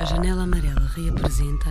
A janela amarela reapresenta.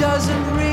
Doesn't really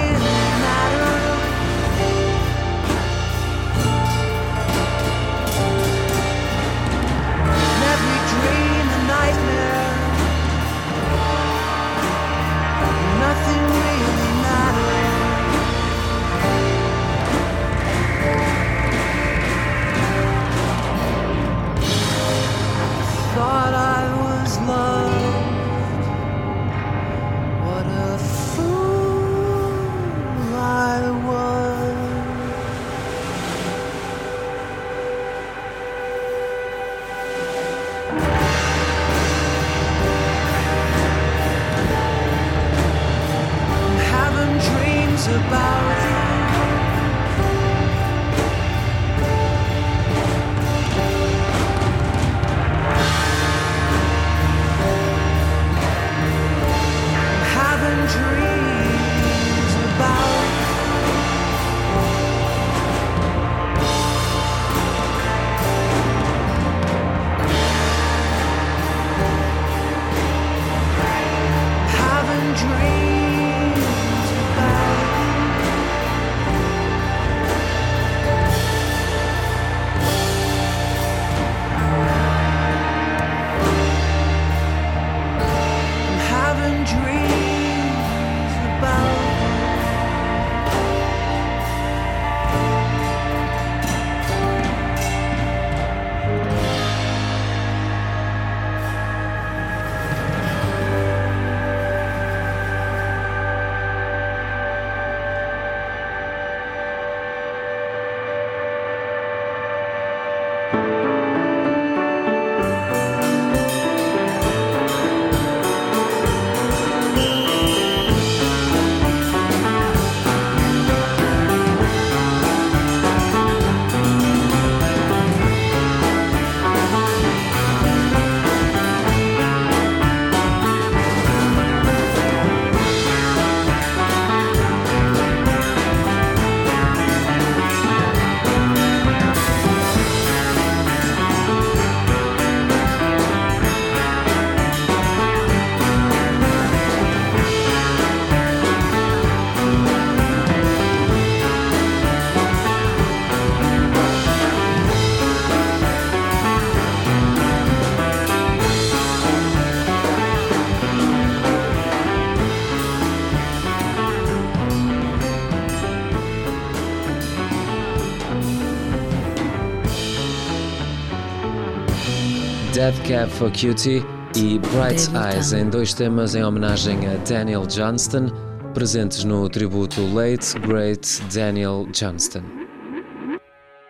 Madcap for Cutie e Bright Eyes, em dois temas em homenagem a Daniel Johnston, presentes no tributo Late Great Daniel Johnston.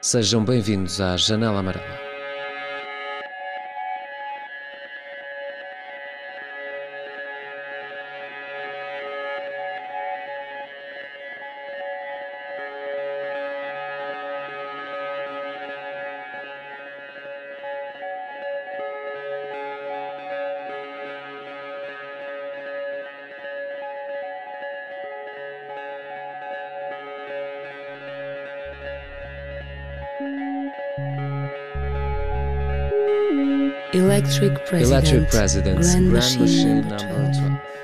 Sejam bem-vindos à Janela Amarela. Electric Presidents, Electric Presidents Grand, Grand Machine, Machine Number 12.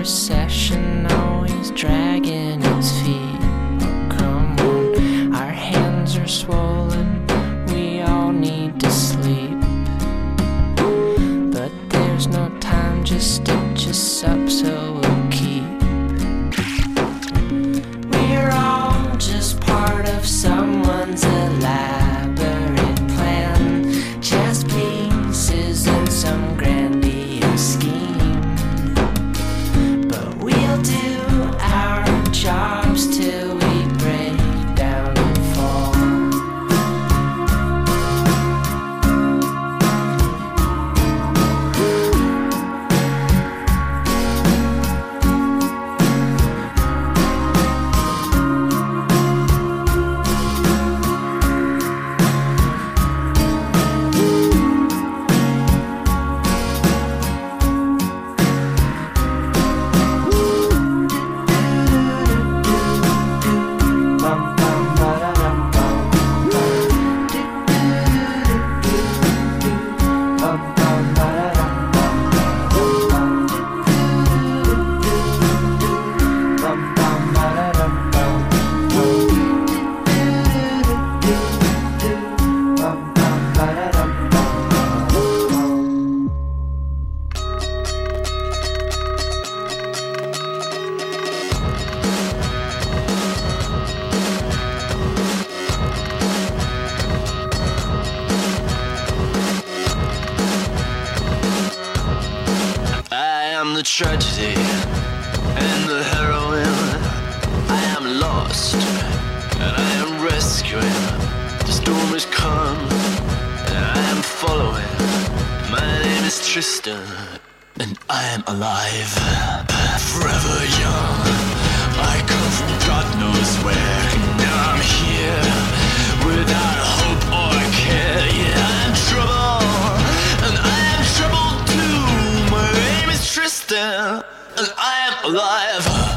percent. Tristan, and I am alive. Forever young, I come from God knows where. Now I'm here, without hope or care. Yeah, I'm trouble, and I am trouble too. My name is Tristan, and I am alive.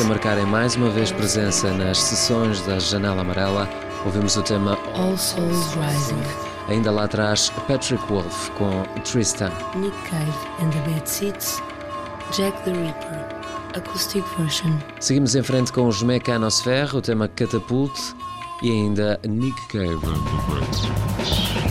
A marcarem mais uma vez presença nas sessões da Janela Amarela, ouvimos o tema All Souls Rising. Ainda lá atrás, Patrick Wolf com Tristan. Nick Cave and the Bad Seeds. Jack the Ripper. Acoustic version. Seguimos em frente com os Mecanosfera, o tema Catapult e ainda Nick Cave. Well,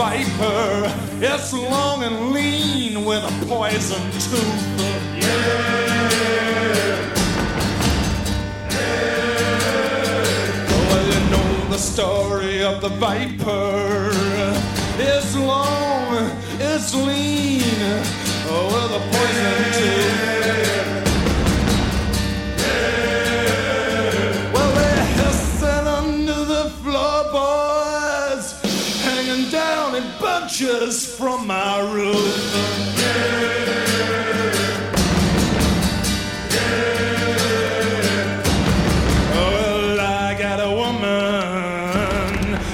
viper. It's long and lean with a poison tooth. Yeah. yeah. Well, you know the story of the viper. It's long, it's lean, with a poison tooth. pictures from my room. Yeah.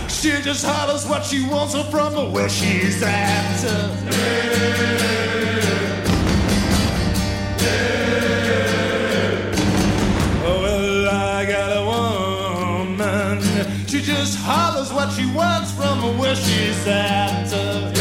She just hollers what she wants from where she's at. Yeah. hollers what she wants from where she's at.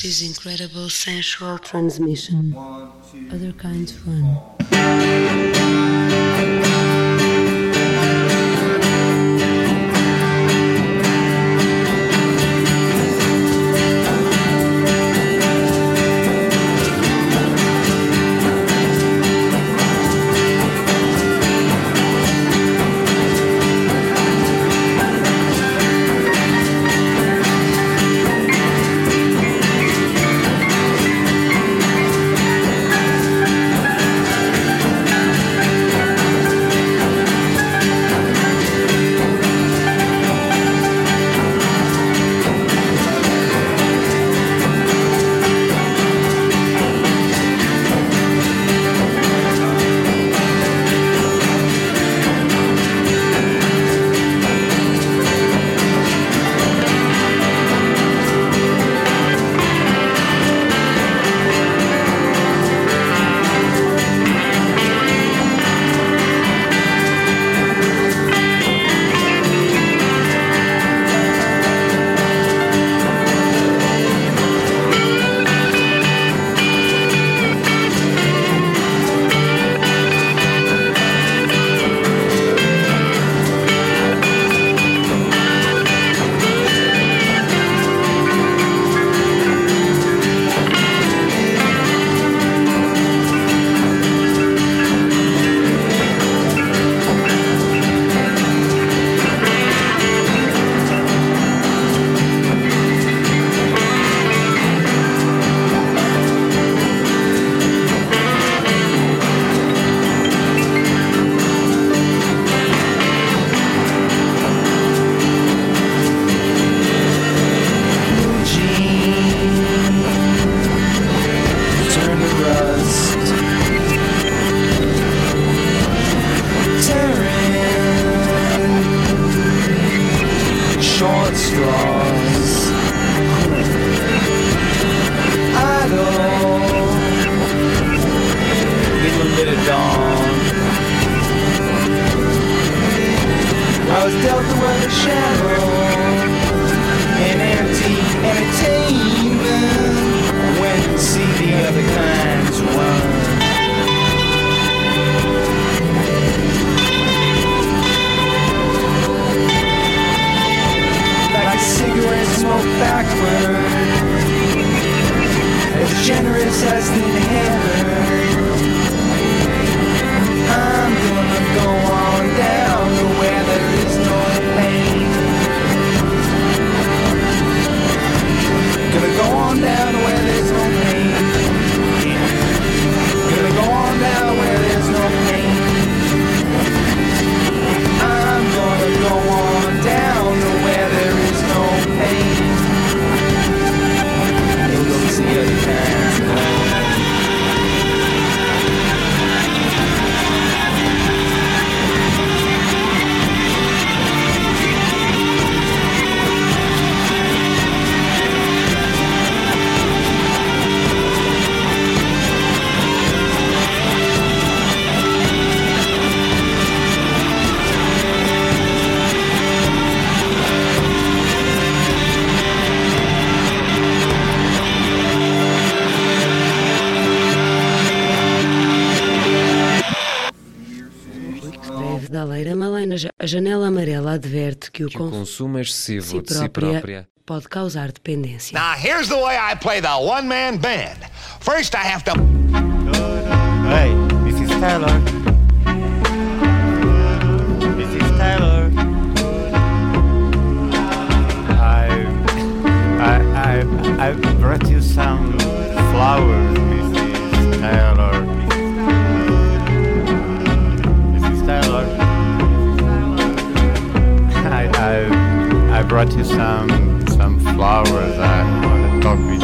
This is incredible sensual transmission. One, two, Other kinds run. Consumo excessivo si de si própria, pode causar dependência. Now, here's the way I play the one man band. First, I have to. Hey, Mrs. Taylor. Mrs. Taylor. I, I, I, I brought you some flowers, brought you some, some flowers. I want to talk with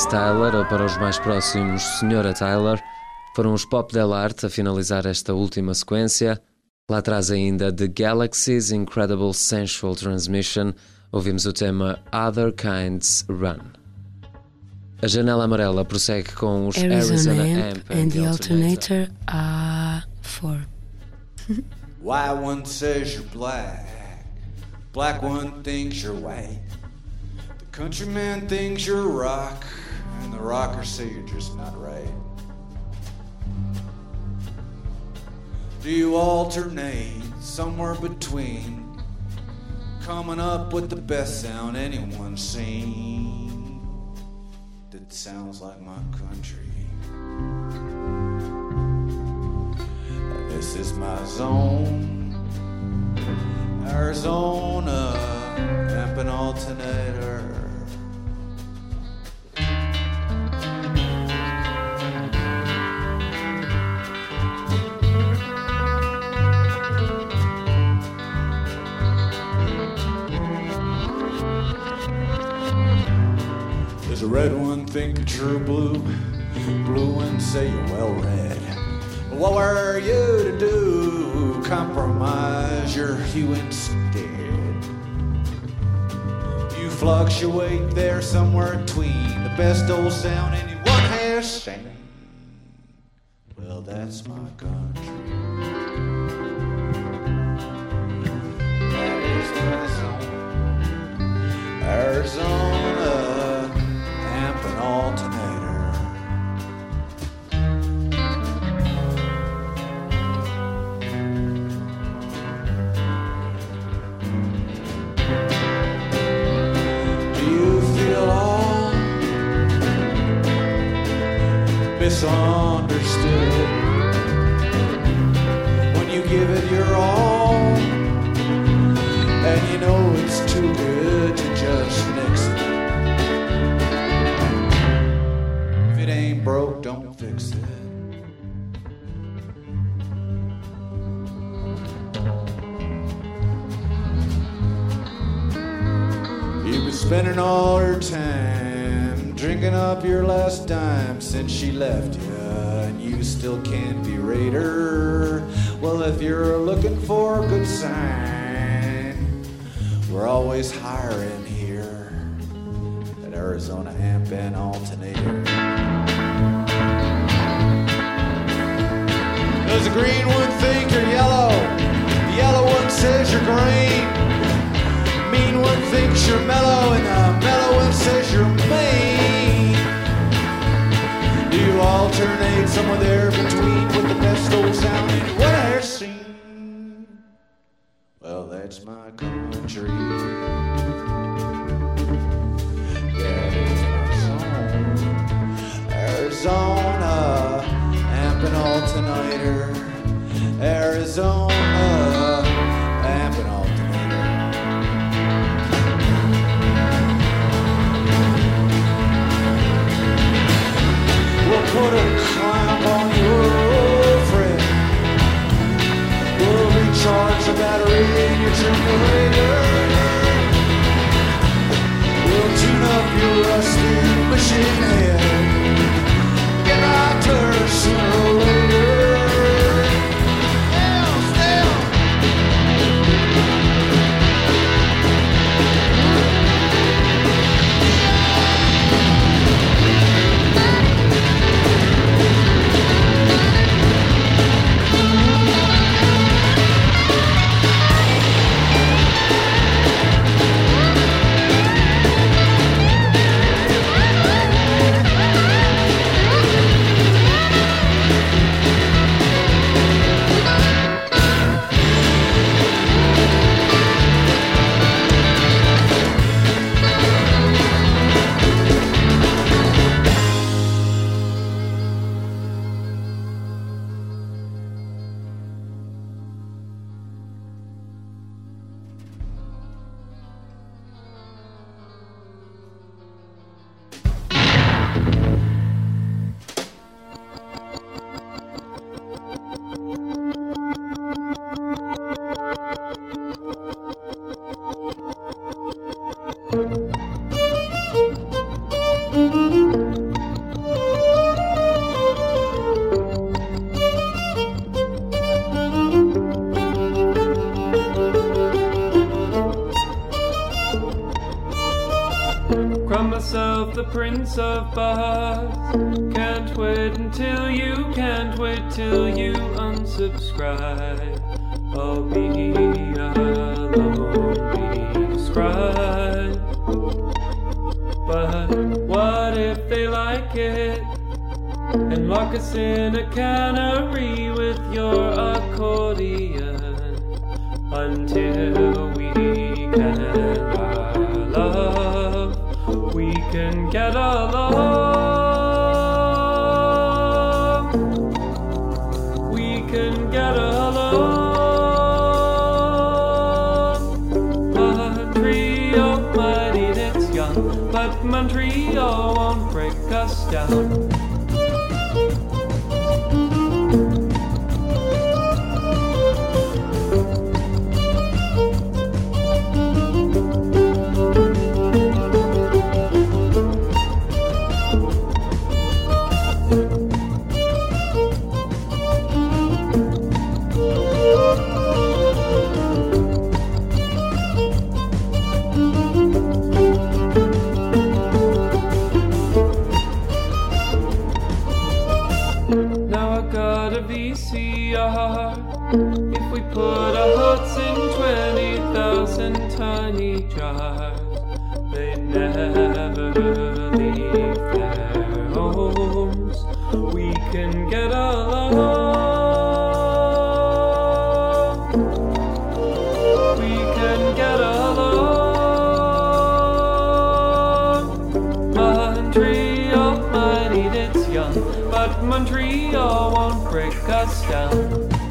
Mrs. Tyler, ou para os mais próximos, Senhora Tyler, foram os Pop Del Arte a finalizar esta última sequência. Lá atrás ainda The Galaxy's Incredible Sensual Transmission, ouvimos o tema Other Kinds Run. A janela amarela prossegue com os Arizona Arizona Amp Amp and the Alternator A4. White one says you're black. Black one thinks you're white. The countryman thinks you're rock. And the rockers say you're just not right. Do you alternate somewhere between coming up with the best sound anyone's seen? That sounds like my country. This is my zone. Arizona, amp and alternator. red one think you're blue, blue one say you're well read. What were you to do? Compromise your hue instead. You fluctuate there somewhere between the best old sound anyone has seen. Well, that's my country. That is my zone. Arizona, misunderstood when you give it your all and you know it's too good to just nix it? If it ain't broke, don't fix it. You've been spending all her time drinking up your last dime since she left you, and you still can't berate her. Well, if you're looking for a good sign, we're always hiring here at Arizona Amp and Alternator. Does the green one think you're yellow? The yellow one says you're green mean one thinks you're mellow, and the mellow one says you're mean. You alternate somewhere there between with the best old sound in what I seen? Well, that's my country. That is my song. Arizona, amp and alternator. Arizona, We'll the battery in your generator. We'll tune up your rusty machine head. Get to her sooner Crown myself the Prince of Bars. Can't wait until you, can't wait till you unsubscribe. I'll be a lonely scribe. But what if they like it? And lock us in a cannery with your accordion until we can love can get along. We can get along. Montreal might eat its young but Montreal won't break us down Montreal oh, won't break us down.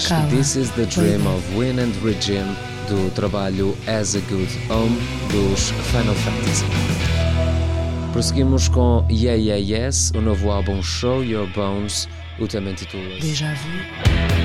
acho que This is the Dream of Win and Regime do trabalho As a Good Home dos Final Fantasy. Prosseguimos com Yeah Yeah Yes, o novo álbum Show Your Bones, o tema Déjà Vu.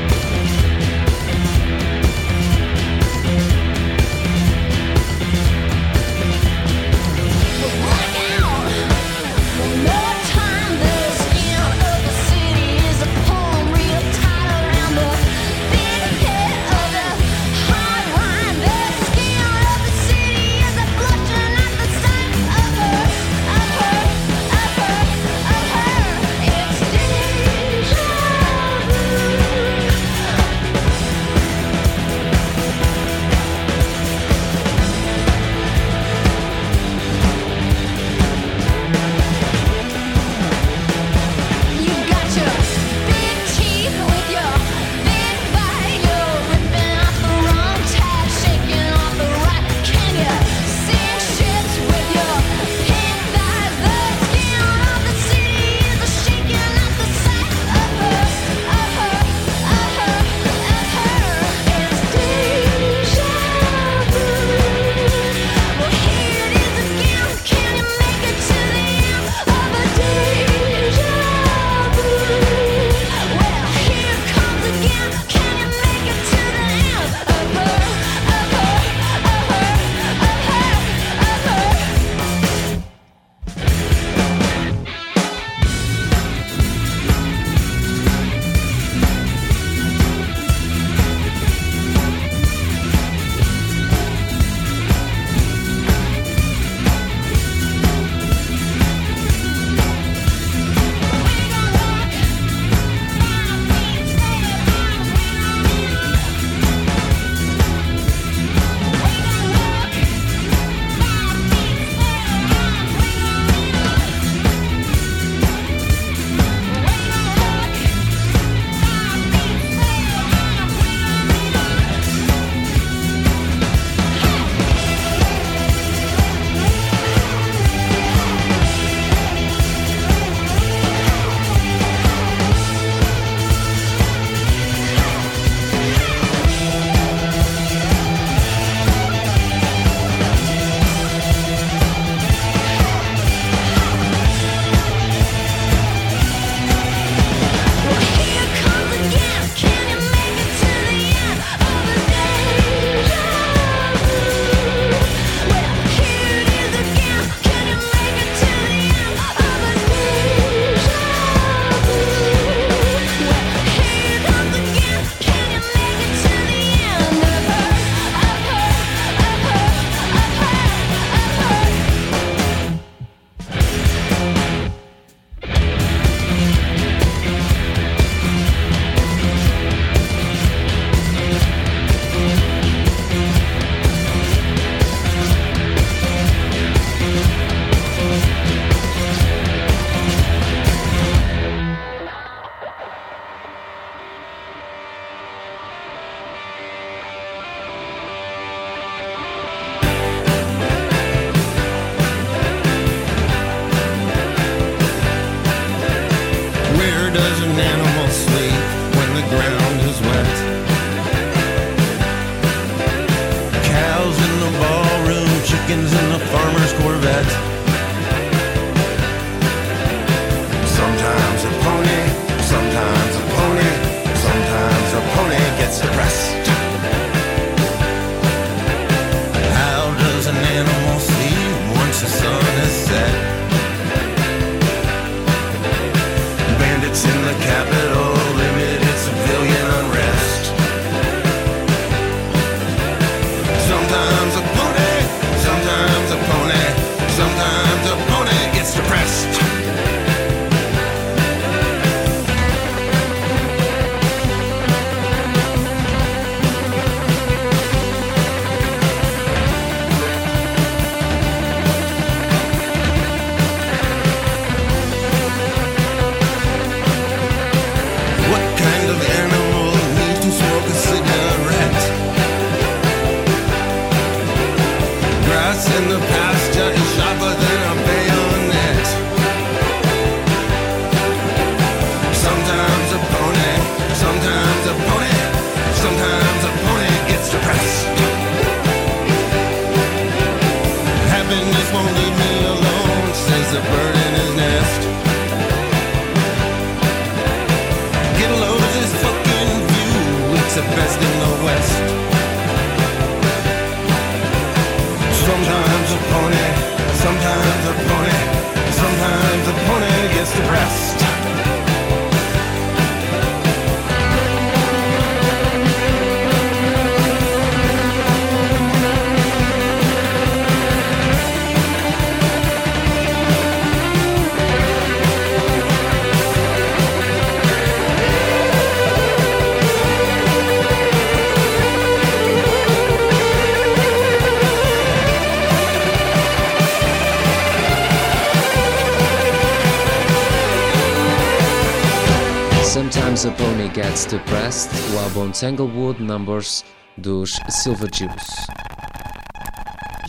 It's Depressed, o álbum Tanglewood Numbers dos Silver Juice.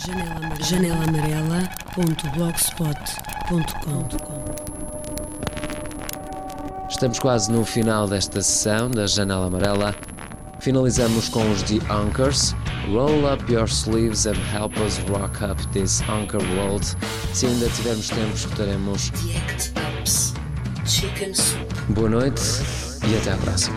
Janela, Janela Amarela. Estamos quase no final desta sessão da Janela Amarela. Finalizamos com os The Anchors. Roll up your sleeves and help us rock up this anchor world. Se ainda tivermos tempo, escutaremos. Boa noite e até a próxima.